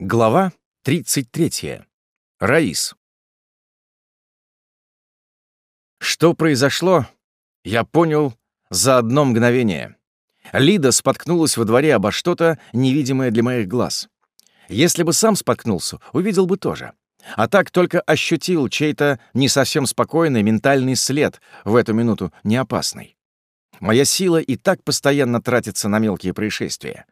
Глава 33. Раис. Что произошло, я понял за одно мгновение. Лида споткнулась во дворе обо что-то, невидимое для моих глаз. Если бы сам споткнулся, увидел бы тоже. А так только ощутил чей-то не совсем спокойный ментальный след в эту минуту неопасный. Моя сила и так постоянно тратится на мелкие происшествия.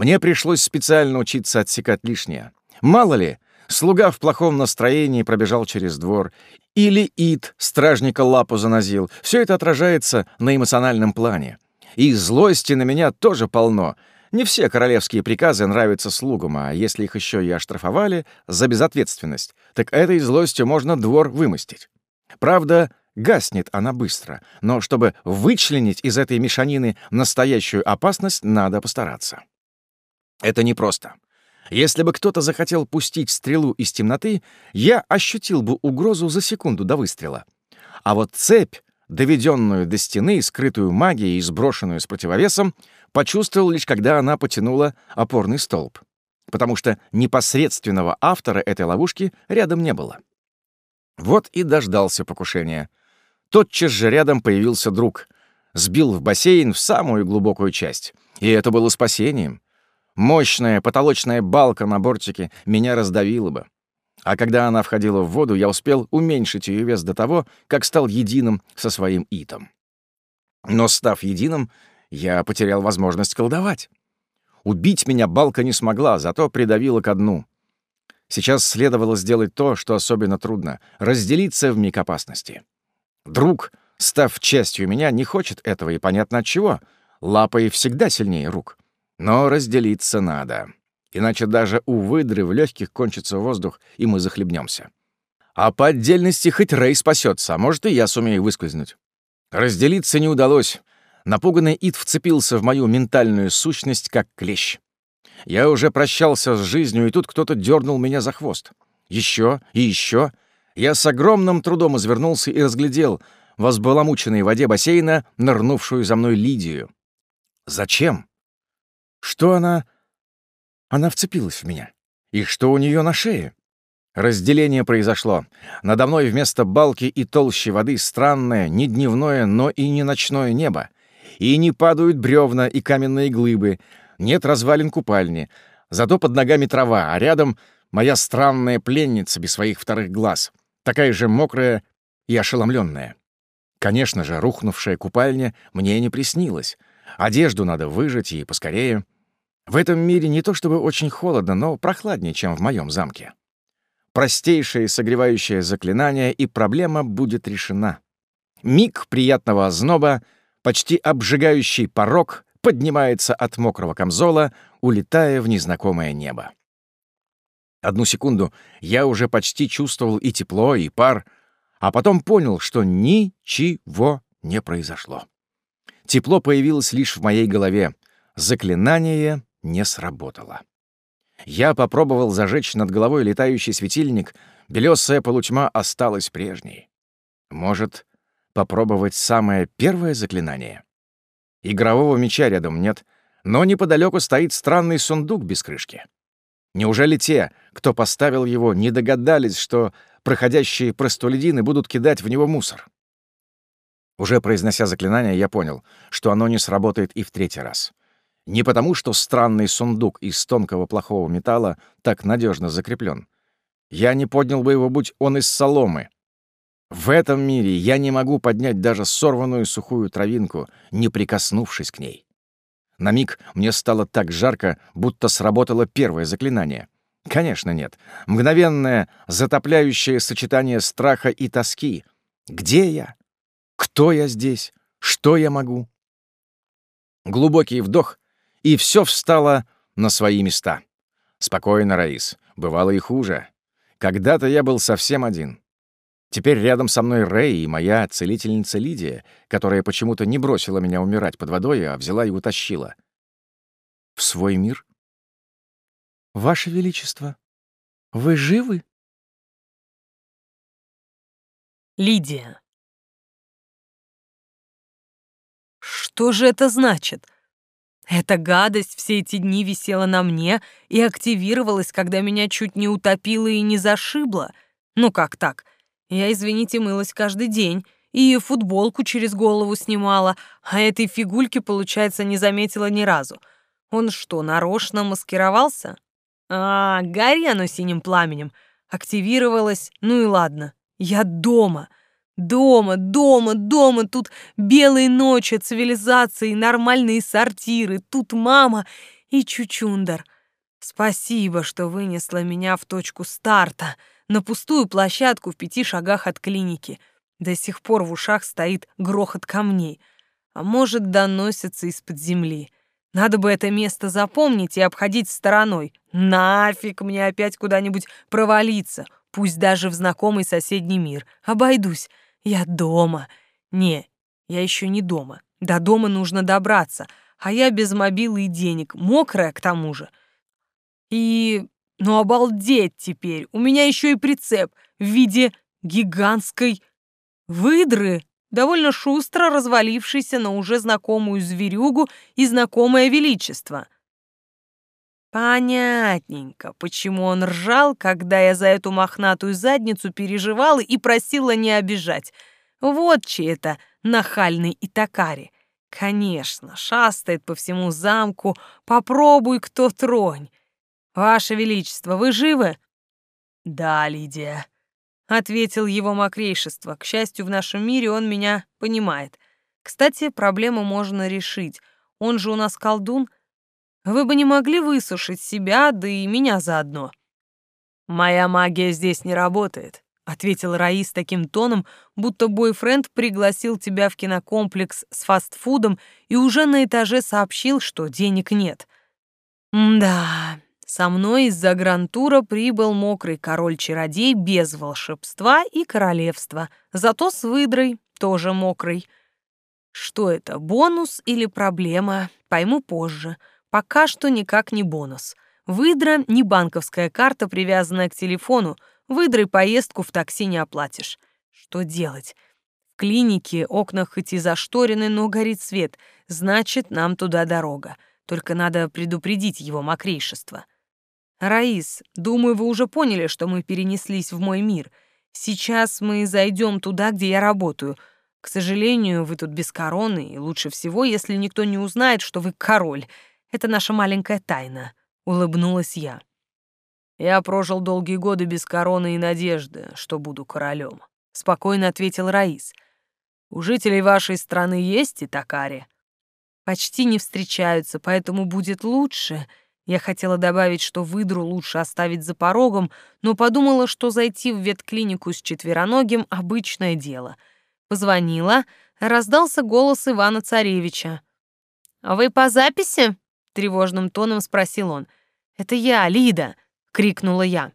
Мне пришлось специально учиться отсекать лишнее. Мало ли, слуга в плохом настроении пробежал через двор, или Ид стражника лапу занозил. Все это отражается на эмоциональном плане. И злости на меня тоже полно. Не все королевские приказы нравятся слугам, а если их еще и оштрафовали за безответственность, так этой злостью можно двор вымостить. Правда, гаснет она быстро, но чтобы вычленить из этой мешанины настоящую опасность, надо постараться. Это непросто. Если бы кто-то захотел пустить стрелу из темноты, я ощутил бы угрозу за секунду до выстрела. А вот цепь, доведенную до стены, скрытую магией и сброшенную с противовесом, почувствовал лишь когда она потянула опорный столб. Потому что непосредственного автора этой ловушки рядом не было. Вот и дождался покушения. Тотчас же рядом появился друг. Сбил в бассейн в самую глубокую часть. И это было спасением. Мощная потолочная балка на бортике меня раздавила бы. А когда она входила в воду, я успел уменьшить ее вес до того, как стал единым со своим итом. Но, став единым, я потерял возможность колдовать. Убить меня балка не смогла, зато придавила ко дну. Сейчас следовало сделать то, что особенно трудно — разделиться в миг опасности. Друг, став частью меня, не хочет этого, и понятно от чего. Лапой всегда сильнее рук. Но разделиться надо. Иначе даже у выдры в легких кончится воздух, и мы захлебнемся. А по отдельности хоть Рэй спасется, а может, и я сумею выскользнуть. Разделиться не удалось. Напуганный Ид вцепился в мою ментальную сущность, как клещ. Я уже прощался с жизнью, и тут кто-то дернул меня за хвост. Еще и еще. Я с огромным трудом извернулся и разглядел в воде бассейна нырнувшую за мной Лидию. Зачем? Что она... Она вцепилась в меня. И что у нее на шее? Разделение произошло. Надо мной вместо балки и толщи воды странное, не дневное, но и не ночное небо. И не падают бревна и каменные глыбы, нет развалин купальни. Зато под ногами трава, а рядом моя странная пленница без своих вторых глаз, такая же мокрая и ошеломленная. Конечно же, рухнувшая купальня мне не приснилась. Одежду надо выжать и поскорее. В этом мире не то чтобы очень холодно, но прохладнее, чем в моем замке. Простейшее согревающее заклинание, и проблема будет решена. Миг приятного озноба, почти обжигающий порог, поднимается от мокрого камзола, улетая в незнакомое небо. Одну секунду я уже почти чувствовал и тепло, и пар, а потом понял, что ничего не произошло. Тепло появилось лишь в моей голове. Заклинание не сработало. Я попробовал зажечь над головой летающий светильник, белесая полутьма осталась прежней. Может, попробовать самое первое заклинание? Игрового меча рядом нет, но неподалеку стоит странный сундук без крышки. Неужели те, кто поставил его, не догадались, что проходящие простолюдины будут кидать в него мусор? Уже произнося заклинание, я понял, что оно не сработает и в третий раз. Не потому, что странный сундук из тонкого плохого металла так надежно закреплен. Я не поднял бы его, будь он из соломы. В этом мире я не могу поднять даже сорванную сухую травинку, не прикоснувшись к ней. На миг мне стало так жарко, будто сработало первое заклинание. Конечно, нет. Мгновенное, затопляющее сочетание страха и тоски. Где я? Кто я здесь? Что я могу? Глубокий вдох, и все встало на свои места. Спокойно, Раис. Бывало и хуже. Когда-то я был совсем один. Теперь рядом со мной Рэй и моя целительница Лидия, которая почему-то не бросила меня умирать под водой, а взяла и утащила. В свой мир? «Ваше Величество, вы живы?» Лидия. Что же это значит? Эта гадость все эти дни висела на мне и активировалась, когда меня чуть не утопило и не зашибло. Ну как так? Я, извините, мылась каждый день и футболку через голову снимала, а этой фигульки, получается, не заметила ни разу. Он что, нарочно маскировался? А, гори оно синим пламенем. Активировалось, ну и ладно. Я дома. Дома, дома, дома. Тут белые ночи, цивилизации, нормальные сортиры. Тут мама и чучундар. Спасибо, что вынесла меня в точку старта, на пустую площадку в пяти шагах от клиники. До сих пор в ушах стоит грохот камней, а может, доносится из-под земли. Надо бы это место запомнить и обходить стороной. Нафиг мне опять куда-нибудь провалиться, пусть даже в знакомый соседний мир. Обойдусь. Я дома. Не, я еще не дома. До дома нужно добраться, а я без мобилы и денег, мокрая к тому же. И... ну обалдеть теперь, у меня еще и прицеп в виде гигантской выдры довольно шустро развалившийся на уже знакомую зверюгу и знакомое величество. Понятненько, почему он ржал, когда я за эту мохнатую задницу переживала и просила не обижать. Вот чей это нахальный Итакари. Конечно, шастает по всему замку, попробуй кто тронь. Ваше Величество, вы живы? Да, Лидия, ответил его мокрейшество. К счастью, в нашем мире он меня понимает. Кстати, проблему можно решить. Он же у нас колдун. Вы бы не могли высушить себя, да и меня заодно. Моя магия здесь не работает, ответил Раис таким тоном, будто бойфренд пригласил тебя в кинокомплекс с фастфудом и уже на этаже сообщил, что денег нет. да, со мной из-за грантура прибыл мокрый король-чародей без волшебства и королевства, зато с выдрой, тоже мокрый. Что это, бонус или проблема, пойму позже. Пока что никак не бонус. Выдра — не банковская карта, привязанная к телефону. Выдрой поездку в такси не оплатишь. Что делать? В клинике окна хоть и зашторены, но горит свет. Значит, нам туда дорога. Только надо предупредить его мокрейшество. «Раис, думаю, вы уже поняли, что мы перенеслись в мой мир. Сейчас мы зайдем туда, где я работаю. К сожалению, вы тут без короны, и лучше всего, если никто не узнает, что вы король. Это наша маленькая тайна», — улыбнулась я. «Я прожил долгие годы без короны и надежды, что буду королем», — спокойно ответил Раис. «У жителей вашей страны есть и такари?» «Почти не встречаются, поэтому будет лучше», я хотела добавить, что выдру лучше оставить за порогом, но подумала, что зайти в ветклинику с четвероногим — обычное дело. Позвонила, раздался голос Ивана Царевича. «Вы по записи?» — тревожным тоном спросил он. «Это я, Лида!» — крикнула я.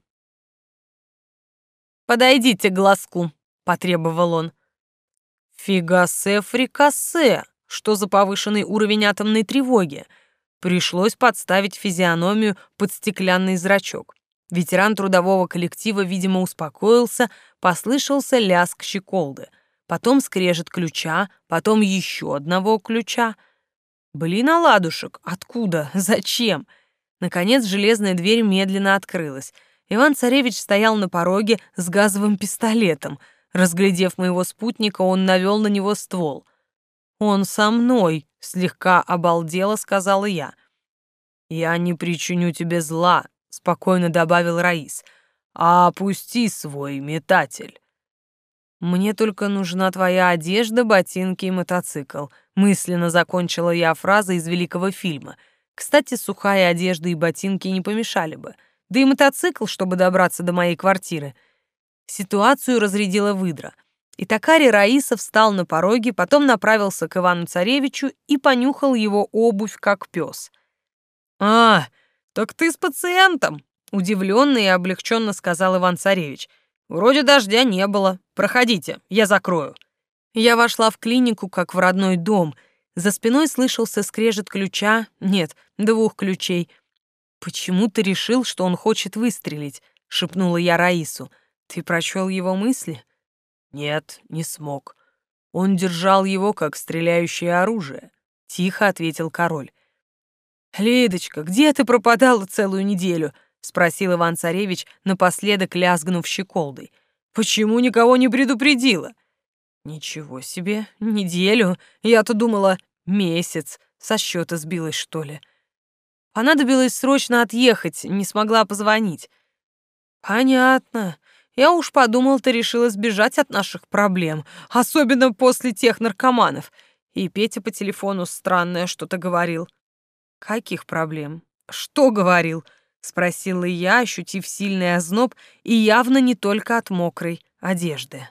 «Подойдите к глазку», — потребовал он. «Фигасе фрикасе! Что за повышенный уровень атомной тревоги?» Пришлось подставить физиономию под стеклянный зрачок. Ветеран трудового коллектива, видимо, успокоился, послышался лязг щеколды. Потом скрежет ключа, потом еще одного ключа. Блин, оладушек, откуда? Зачем? Наконец железная дверь медленно открылась. Иван-царевич стоял на пороге с газовым пистолетом. Разглядев моего спутника, он навел на него ствол. «Он со мной», слегка обалдела, сказала я. Я не причиню тебе зла, спокойно добавил Раис. А опусти свой метатель. Мне только нужна твоя одежда, ботинки и мотоцикл. Мысленно закончила я фраза из великого фильма. Кстати, сухая одежда и ботинки не помешали бы. Да и мотоцикл, чтобы добраться до моей квартиры. Ситуацию разрядила выдра — и Такари Раиса встал на пороге, потом направился к Ивану-царевичу и понюхал его обувь, как пес. «А, так ты с пациентом!» — удивленно и облегченно сказал Иван-царевич. «Вроде дождя не было. Проходите, я закрою». Я вошла в клинику, как в родной дом. За спиной слышался скрежет ключа, нет, двух ключей. «Почему ты решил, что он хочет выстрелить?» — шепнула я Раису. «Ты прочел его мысли?» Нет, не смог. Он держал его как стреляющее оружие, тихо ответил король. «Лидочка, где ты пропадала целую неделю?» — спросил Иван-царевич, напоследок лязгнув щеколдой. «Почему никого не предупредила?» «Ничего себе, неделю. Я-то думала, месяц. Со счета сбилась, что ли?» Понадобилось срочно отъехать, не смогла позвонить. Понятно. Я уж подумал, ты решила сбежать от наших проблем, особенно после тех наркоманов. И Петя по телефону странное что-то говорил. Каких проблем? Что говорил? Спросила я, ощутив сильный озноб и явно не только от мокрой одежды.